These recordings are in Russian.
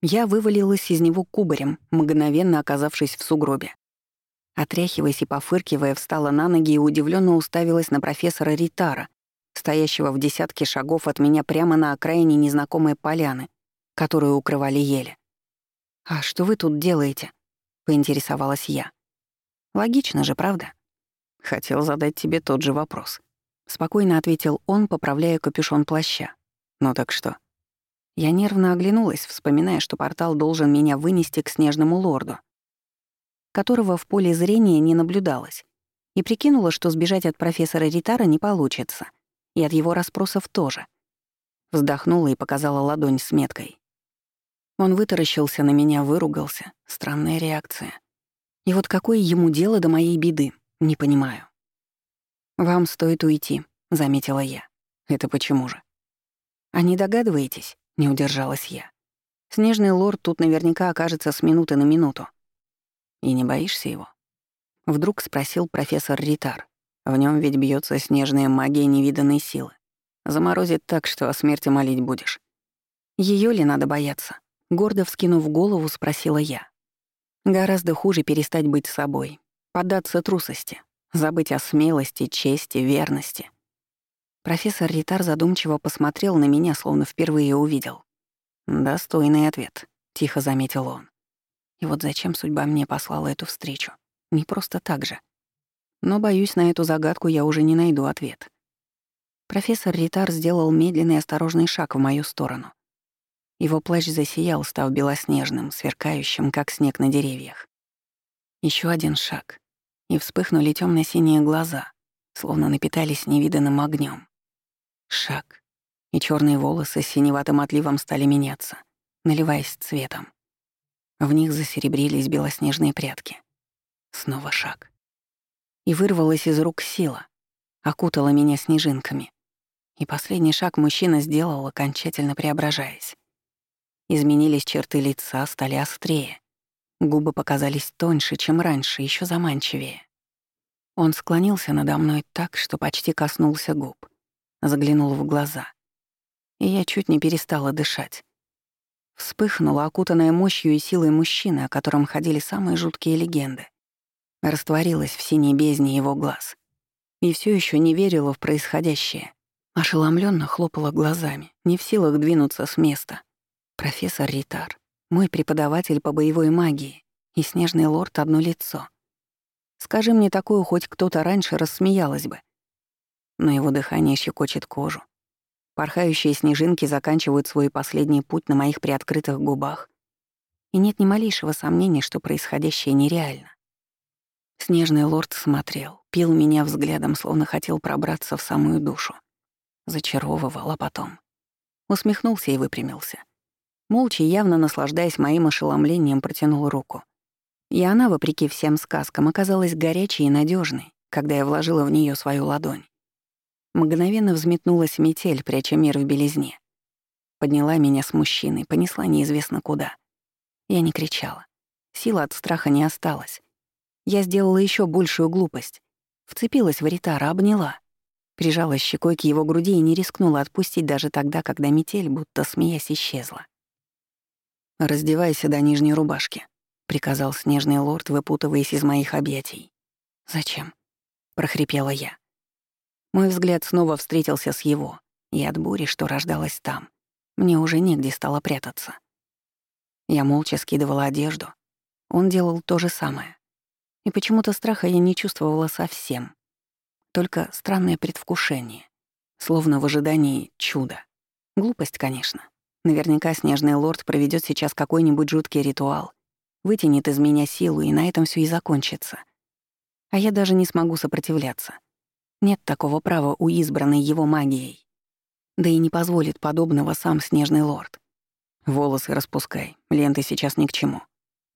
Я вывалилась из него кубарем, мгновенно оказавшись в сугробе. Отряхиваясь и пофыркивая, встала на ноги и удивленно уставилась на профессора Ритара, стоящего в десятке шагов от меня прямо на окраине незнакомой поляны, которую укрывали ели. «А что вы тут делаете?» — поинтересовалась я. «Логично же, правда?» «Хотел задать тебе тот же вопрос», — спокойно ответил он, поправляя капюшон плаща. «Ну так что?» Я нервно оглянулась, вспоминая, что портал должен меня вынести к снежному лорду, которого в поле зрения не наблюдалось, и прикинула, что сбежать от профессора Ритара не получится, и от его расспросов тоже. Вздохнула и показала ладонь с меткой. Он вытаращился на меня, выругался. Странная реакция. И вот какое ему дело до моей беды, не понимаю. «Вам стоит уйти», — заметила я. «Это почему же?» «А не догадываетесь?» — не удержалась я. «Снежный лорд тут наверняка окажется с минуты на минуту. И не боишься его? Вдруг спросил профессор Ритар. В нем ведь бьется снежная магия невиданной силы. Заморозит так, что о смерти молить будешь. Ее ли надо бояться? Гордо вскинув голову, спросила я. Гораздо хуже перестать быть собой, поддаться трусости, забыть о смелости, чести, верности. Профессор Ритар задумчиво посмотрел на меня, словно впервые увидел. «Достойный ответ», — тихо заметил он. И вот зачем судьба мне послала эту встречу? Не просто так же. Но, боюсь, на эту загадку я уже не найду ответ. Профессор Ритар сделал медленный и осторожный шаг в мою сторону. Его плащ засиял, став белоснежным, сверкающим, как снег на деревьях. Еще один шаг, и вспыхнули темно синие глаза, словно напитались невиданным огнем. Шаг, и черные волосы с синеватым отливом стали меняться, наливаясь цветом. В них засеребрились белоснежные прядки. Снова шаг. И вырвалась из рук сила, окутала меня снежинками. И последний шаг мужчина сделал, окончательно преображаясь. Изменились черты лица, стали острее. Губы показались тоньше, чем раньше, еще заманчивее. Он склонился надо мной так, что почти коснулся губ. Заглянул в глаза. И я чуть не перестала дышать. Вспыхнула, окутанная мощью и силой мужчины, о котором ходили самые жуткие легенды. Растворилась в синей бездне его глаз. И все еще не верила в происходящее. Ошеломленно хлопала глазами, не в силах двинуться с места. Профессор Ритар, мой преподаватель по боевой магии, и снежный лорд одно лицо. Скажи мне такое, хоть кто-то раньше рассмеялась бы. Но его дыхание щекочет кожу, Порхающие снежинки заканчивают свой последний путь на моих приоткрытых губах. И нет ни малейшего сомнения, что происходящее нереально. Снежный лорд смотрел, пил меня взглядом, словно хотел пробраться в самую душу. Зачаровывал, а потом. Усмехнулся и выпрямился. Молча, явно наслаждаясь моим ошеломлением, протянул руку. И она, вопреки всем сказкам, оказалась горячей и надежной, когда я вложила в нее свою ладонь. Мгновенно взметнулась метель, пряча мир в белизне. Подняла меня с мужчиной, понесла неизвестно куда. Я не кричала. Сила от страха не осталась. Я сделала еще большую глупость. Вцепилась в Ритара, обняла. Прижалась щекой к его груди и не рискнула отпустить даже тогда, когда метель, будто смеясь, исчезла. «Раздевайся до нижней рубашки», — приказал снежный лорд, выпутываясь из моих объятий. «Зачем?» — прохрипела я. Мой взгляд снова встретился с его, и от бури, что рождалась там, мне уже негде стало прятаться. Я молча скидывала одежду. Он делал то же самое. И почему-то страха я не чувствовала совсем. Только странное предвкушение, словно в ожидании чуда. Глупость, конечно. Наверняка снежный лорд проведет сейчас какой-нибудь жуткий ритуал, вытянет из меня силу, и на этом все и закончится. А я даже не смогу сопротивляться — нет такого права у избранной его магией. Да и не позволит подобного сам Снежный Лорд. Волосы распускай, ленты сейчас ни к чему.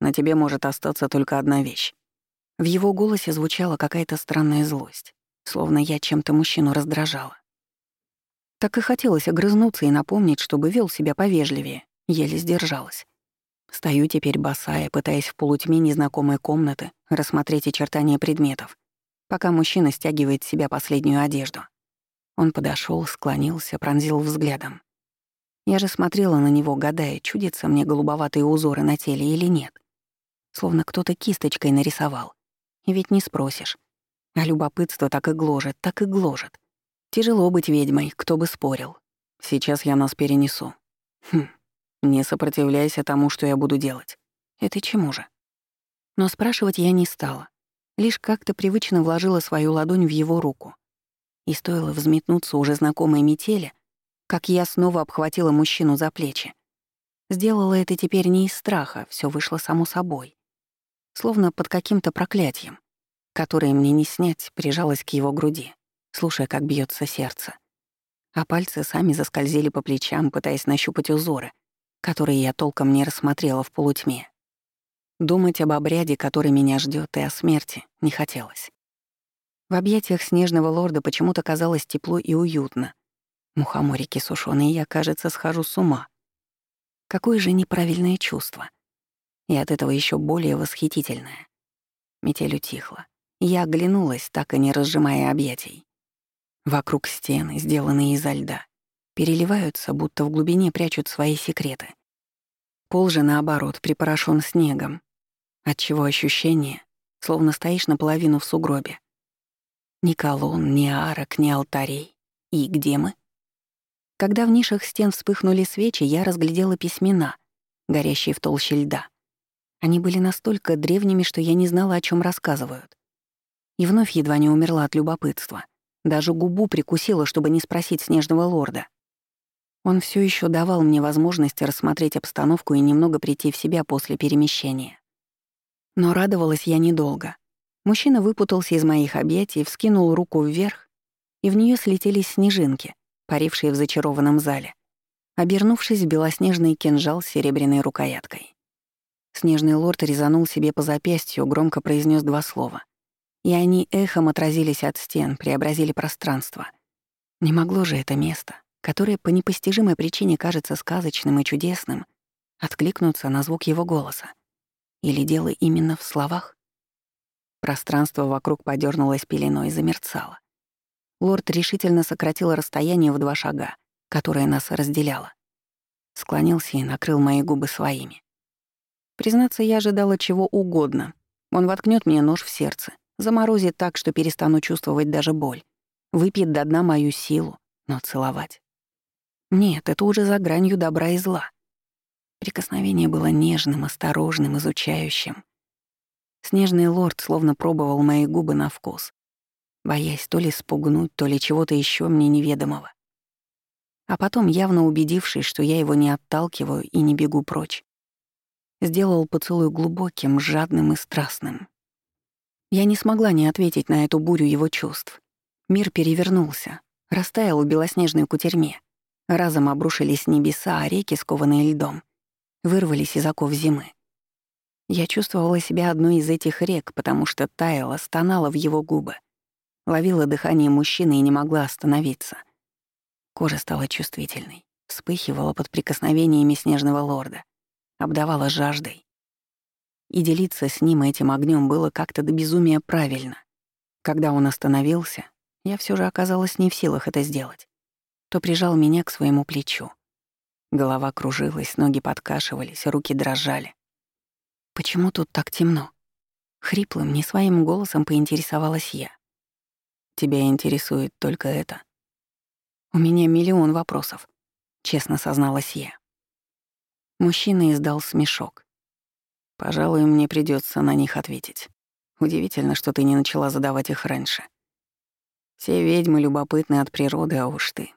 На тебе может остаться только одна вещь. В его голосе звучала какая-то странная злость, словно я чем-то мужчину раздражала. Так и хотелось огрызнуться и напомнить, чтобы вел себя повежливее, еле сдержалась. Стою теперь босая, пытаясь в полутьме незнакомой комнаты рассмотреть очертания предметов, пока мужчина стягивает с себя последнюю одежду. Он подошел, склонился, пронзил взглядом. Я же смотрела на него, гадая, чудятся мне голубоватые узоры на теле или нет. Словно кто-то кисточкой нарисовал. И ведь не спросишь. А любопытство так и гложет, так и гложет. Тяжело быть ведьмой, кто бы спорил. Сейчас я нас перенесу. Хм, не сопротивляйся тому, что я буду делать. Это чему же? Но спрашивать я не стала. Лишь как-то привычно вложила свою ладонь в его руку. И стоило взметнуться уже знакомой метели, как я снова обхватила мужчину за плечи. Сделала это теперь не из страха, все вышло само собой. Словно под каким-то проклятием, которое мне не снять, прижалась к его груди, слушая, как бьется сердце. А пальцы сами заскользили по плечам, пытаясь нащупать узоры, которые я толком не рассмотрела в полутьме. Думать об обряде, который меня ждет, и о смерти не хотелось. В объятиях снежного лорда почему-то казалось тепло и уютно. Мухоморики сушеные, я, кажется, схожу с ума. Какое же неправильное чувство. И от этого еще более восхитительное. Метель утихла. Я оглянулась, так и не разжимая объятий. Вокруг стены, сделанные изо льда, переливаются, будто в глубине прячут свои секреты. Пол же, наоборот, припорошен снегом, отчего ощущение, словно стоишь наполовину в сугробе. Ни колонн, ни арок, ни алтарей. И где мы? Когда в нишах стен вспыхнули свечи, я разглядела письмена, горящие в толще льда. Они были настолько древними, что я не знала, о чем рассказывают. И вновь едва не умерла от любопытства. Даже губу прикусила, чтобы не спросить снежного лорда. Он все еще давал мне возможность рассмотреть обстановку и немного прийти в себя после перемещения. Но радовалась я недолго. Мужчина выпутался из моих объятий, вскинул руку вверх, и в нее слетелись снежинки, парившие в зачарованном зале, обернувшись в белоснежный кинжал с серебряной рукояткой. Снежный лорд резанул себе по запястью, громко произнес два слова. И они эхом отразились от стен, преобразили пространство. Не могло же это место, которое по непостижимой причине кажется сказочным и чудесным, откликнуться на звук его голоса. Или дело именно в словах? Пространство вокруг подернулось пеленой и замерцало. Лорд решительно сократил расстояние в два шага, которое нас разделяло. Склонился и накрыл мои губы своими. Признаться, я ожидала чего угодно. Он воткнет мне нож в сердце, заморозит так, что перестану чувствовать даже боль, выпьет до дна мою силу, но целовать. Нет, это уже за гранью добра и зла. Прикосновение было нежным, осторожным, изучающим. Снежный лорд словно пробовал мои губы на вкус, боясь то ли спугнуть, то ли чего-то еще мне неведомого. А потом, явно убедившись, что я его не отталкиваю и не бегу прочь, сделал поцелуй глубоким, жадным и страстным. Я не смогла не ответить на эту бурю его чувств. Мир перевернулся, растаял в белоснежной кутерьме. Разом обрушились небеса, а реки, скованные льдом, вырвались из оков зимы. Я чувствовала себя одной из этих рек, потому что таяла, стонала в его губы, ловила дыхание мужчины и не могла остановиться. Кожа стала чувствительной, вспыхивала под прикосновениями снежного лорда, обдавала жаждой. И делиться с ним этим огнем было как-то до безумия правильно. Когда он остановился, я все же оказалась не в силах это сделать, то прижал меня к своему плечу. Голова кружилась, ноги подкашивались, руки дрожали. «Почему тут так темно?» Хриплым, не своим голосом поинтересовалась я. «Тебя интересует только это?» «У меня миллион вопросов», — честно созналась я. Мужчина издал смешок. «Пожалуй, мне придется на них ответить. Удивительно, что ты не начала задавать их раньше. Все ведьмы любопытны от природы, а уж ты.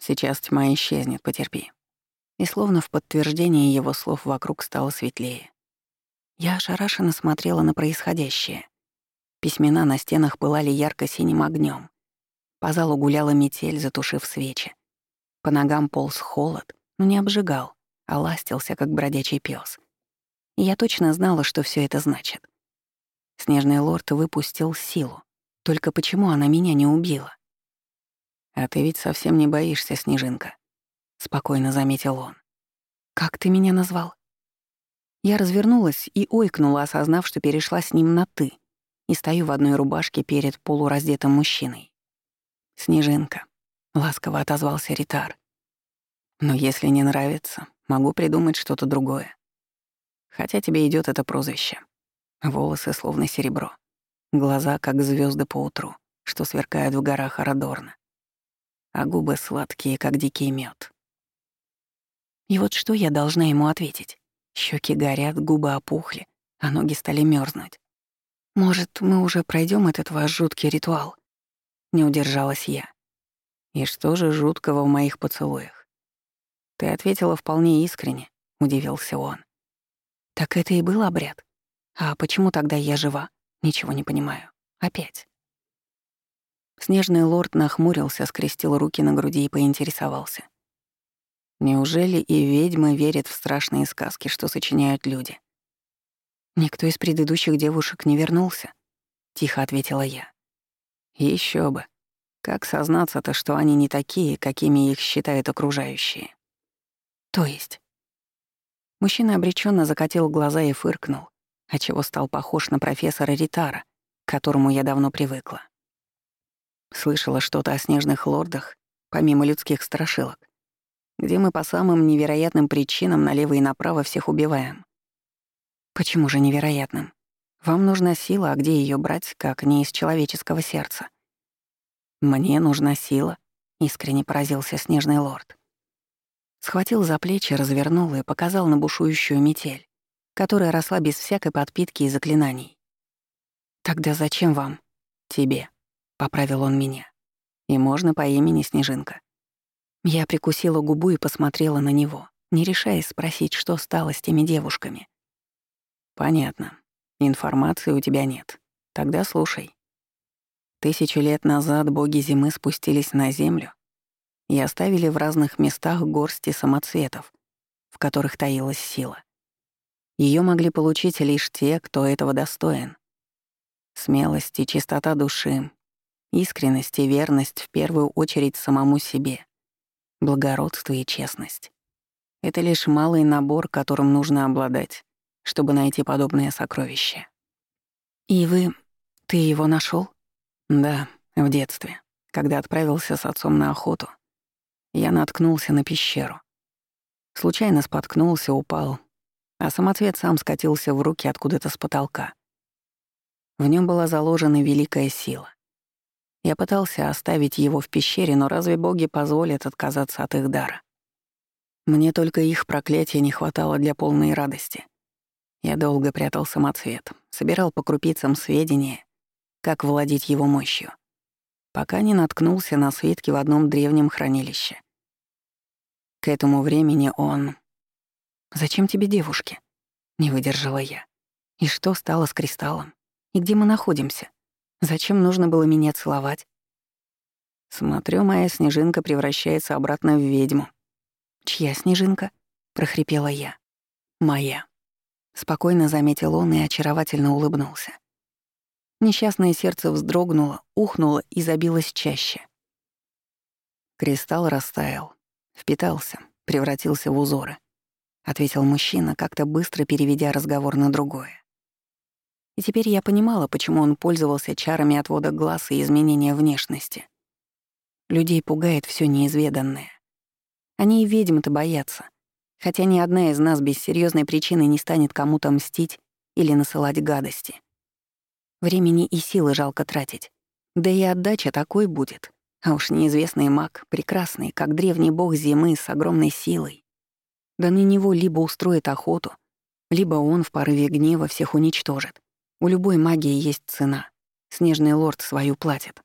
Сейчас тьма исчезнет, потерпи и словно в подтверждение его слов вокруг стало светлее. Я ошарашенно смотрела на происходящее. Письмена на стенах пылали ярко-синим огнем. По залу гуляла метель, затушив свечи. По ногам полз холод, но не обжигал, а ластился, как бродячий пес. И я точно знала, что все это значит. Снежный лорд выпустил силу. Только почему она меня не убила? «А ты ведь совсем не боишься, Снежинка», спокойно заметил он. Как ты меня назвал? Я развернулась и ойкнула, осознав, что перешла с ним на «ты» и стою в одной рубашке перед полураздетым мужчиной. «Снежинка», — ласково отозвался Ритар. Но если не нравится, могу придумать что-то другое. Хотя тебе идет это прозвище. Волосы словно серебро. Глаза, как звезды по утру, что сверкают в горах Арадорна. А губы сладкие, как дикий мед. И вот что я должна ему ответить? Щеки горят, губы опухли, а ноги стали мерзнуть. Может, мы уже пройдем этот ваш жуткий ритуал? Не удержалась я. И что же жуткого в моих поцелуях? Ты ответила вполне искренне, удивился он. Так это и был обряд. А почему тогда я жива? Ничего не понимаю. Опять. Снежный лорд нахмурился, скрестил руки на груди и поинтересовался. Неужели и ведьмы верят в страшные сказки, что сочиняют люди? Никто из предыдущих девушек не вернулся, тихо ответила я. Еще бы. Как сознаться-то, что они не такие, какими их считают окружающие? То есть? Мужчина обреченно закатил глаза и фыркнул, отчего стал похож на профессора Ритара, к которому я давно привыкла. Слышала что-то о снежных лордах, помимо людских страшилок где мы по самым невероятным причинам налево и направо всех убиваем. Почему же невероятным? Вам нужна сила, а где ее брать, как не из человеческого сердца? Мне нужна сила, искренне поразился снежный лорд. Схватил за плечи, развернул и показал на бушующую метель, которая росла без всякой подпитки и заклинаний. «Тогда зачем вам?» «Тебе», — поправил он меня. «И можно по имени Снежинка. Я прикусила губу и посмотрела на него, не решаясь спросить, что стало с теми девушками. «Понятно. Информации у тебя нет. Тогда слушай. Тысячу лет назад боги зимы спустились на Землю и оставили в разных местах горсти самоцветов, в которых таилась сила. Ее могли получить лишь те, кто этого достоин. Смелость и чистота души, искренность и верность в первую очередь самому себе — благородство и честность. Это лишь малый набор, которым нужно обладать, чтобы найти подобное сокровище. И вы... ты его нашел? Да, в детстве, когда отправился с отцом на охоту. Я наткнулся на пещеру. Случайно споткнулся, упал, а самоцвет сам скатился в руки откуда-то с потолка. В нем была заложена великая сила. Я пытался оставить его в пещере, но разве боги позволят отказаться от их дара? Мне только их проклятия не хватало для полной радости. Я долго прятал самоцвет, собирал по крупицам сведения, как владеть его мощью, пока не наткнулся на свитки в одном древнем хранилище. К этому времени он... «Зачем тебе девушки?» — не выдержала я. «И что стало с кристаллом? И где мы находимся?» Зачем нужно было меня целовать? Смотрю, моя снежинка превращается обратно в ведьму. «Чья снежинка?» — прохрипела я. «Моя». Спокойно заметил он и очаровательно улыбнулся. Несчастное сердце вздрогнуло, ухнуло и забилось чаще. Кристалл растаял, впитался, превратился в узоры, ответил мужчина, как-то быстро переведя разговор на другое. И теперь я понимала, почему он пользовался чарами отвода глаз и изменения внешности. Людей пугает все неизведанное. Они и ведьм-то боятся. Хотя ни одна из нас без серьезной причины не станет кому-то мстить или насылать гадости. Времени и силы жалко тратить. Да и отдача такой будет. А уж неизвестный маг, прекрасный, как древний бог зимы с огромной силой. Да на него либо устроит охоту, либо он в порыве гнева всех уничтожит. У любой магии есть цена. Снежный лорд свою платит.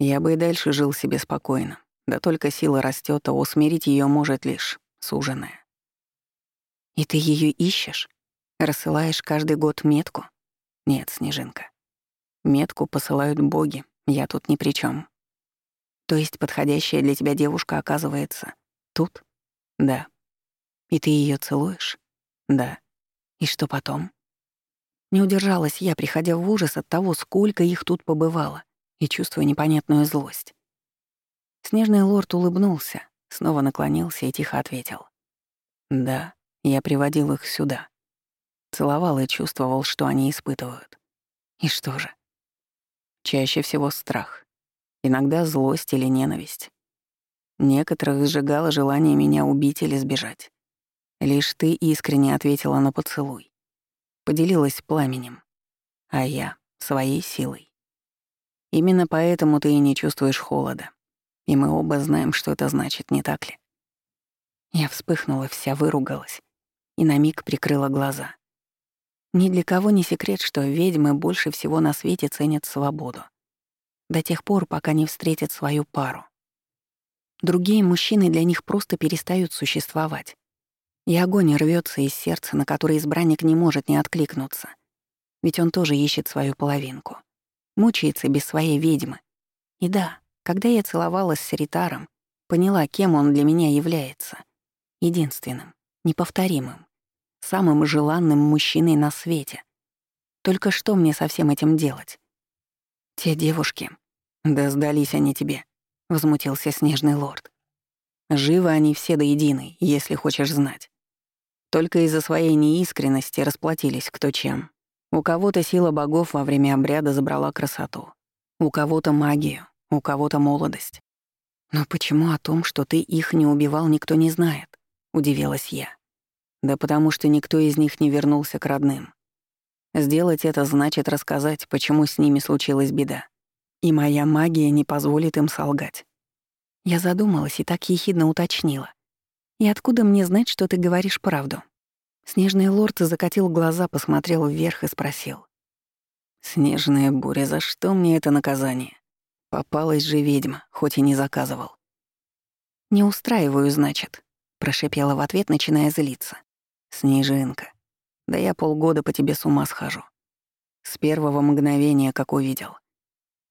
Я бы и дальше жил себе спокойно. Да только сила растет, а усмирить ее может лишь суженая. И ты ее ищешь? Рассылаешь каждый год метку? Нет, Снежинка. Метку посылают боги, я тут ни при чем. То есть подходящая для тебя девушка оказывается тут? Да. И ты ее целуешь? Да. И что потом? Не удержалась я, приходя в ужас от того, сколько их тут побывало, и чувствуя непонятную злость. Снежный лорд улыбнулся, снова наклонился и тихо ответил. «Да, я приводил их сюда. Целовал и чувствовал, что они испытывают. И что же? Чаще всего страх. Иногда злость или ненависть. Некоторых сжигало желание меня убить или сбежать. Лишь ты искренне ответила на поцелуй. Поделилась пламенем. А я — своей силой. Именно поэтому ты и не чувствуешь холода. И мы оба знаем, что это значит, не так ли? Я вспыхнула, вся выругалась и на миг прикрыла глаза. Ни для кого не секрет, что ведьмы больше всего на свете ценят свободу. До тех пор, пока не встретят свою пару. Другие мужчины для них просто перестают существовать. И огонь рвется из сердца, на который избранник не может не откликнуться. Ведь он тоже ищет свою половинку. Мучается без своей ведьмы. И да, когда я целовалась с Ритаром, поняла, кем он для меня является. Единственным, неповторимым, самым желанным мужчиной на свете. Только что мне со всем этим делать? Те девушки... Да сдались они тебе, — возмутился снежный лорд. Живы они все до единой, если хочешь знать. Только из-за своей неискренности расплатились кто чем. У кого-то сила богов во время обряда забрала красоту, у кого-то магию, у кого-то молодость. Но почему о том, что ты их не убивал, никто не знает? Удивилась я. Да потому что никто из них не вернулся к родным. Сделать это значит рассказать, почему с ними случилась беда. И моя магия не позволит им солгать. Я задумалась и так ехидно уточнила. «И откуда мне знать, что ты говоришь правду?» Снежный лорд закатил глаза, посмотрел вверх и спросил. «Снежная буря, за что мне это наказание? Попалась же ведьма, хоть и не заказывал». «Не устраиваю, значит», — прошипела в ответ, начиная злиться. «Снежинка, да я полгода по тебе с ума схожу. С первого мгновения, как увидел.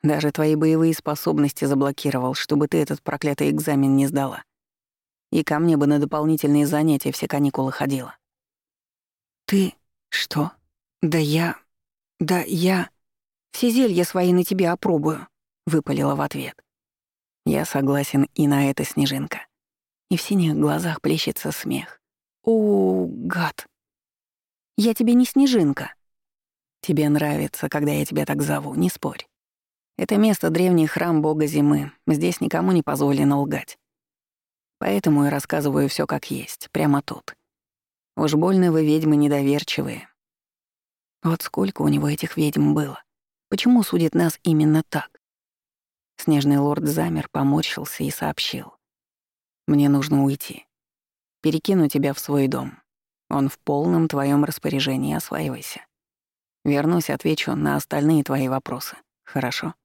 Даже твои боевые способности заблокировал, чтобы ты этот проклятый экзамен не сдала. И ко мне бы на дополнительные занятия все каникулы ходила. «Ты... что? Да я... да я... Все зелья свои на тебе опробую», — выпалила в ответ. Я согласен и на это, Снежинка. И в синих глазах плещется смех. «О, гад!» «Я тебе не Снежинка». «Тебе нравится, когда я тебя так зову, не спорь. Это место — древний храм бога зимы, здесь никому не позволено лгать. Поэтому я рассказываю все как есть, прямо тут. Уж больно вы ведьмы недоверчивые. Вот сколько у него этих ведьм было. Почему судит нас именно так? Снежный лорд замер, поморщился и сообщил. «Мне нужно уйти. Перекину тебя в свой дом. Он в полном твоем распоряжении, осваивайся. Вернусь, отвечу на остальные твои вопросы. Хорошо?»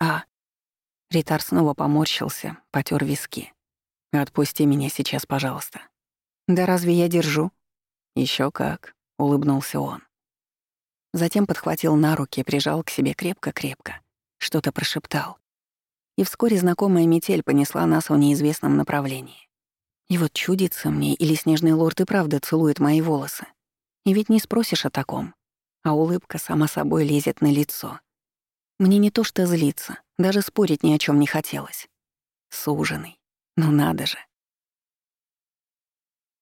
«А...» Ритар снова поморщился, потер виски. «Отпусти меня сейчас, пожалуйста». «Да разве я держу?» Еще как», — улыбнулся он. Затем подхватил на руки, прижал к себе крепко-крепко. Что-то прошептал. И вскоре знакомая метель понесла нас в неизвестном направлении. И вот чудится мне, или снежный лорд и правда целует мои волосы. И ведь не спросишь о таком. А улыбка сама собой лезет на лицо. Мне не то что злиться, даже спорить ни о чем не хотелось. Суженый. Ну надо же.